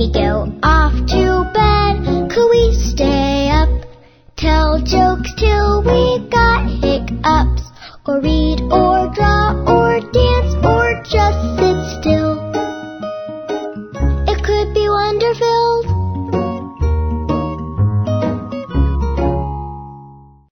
me go off to bed. Could we stay up, tell jokes till we got hiccups, or read or draw or dance or just sit still? It could be wonderful.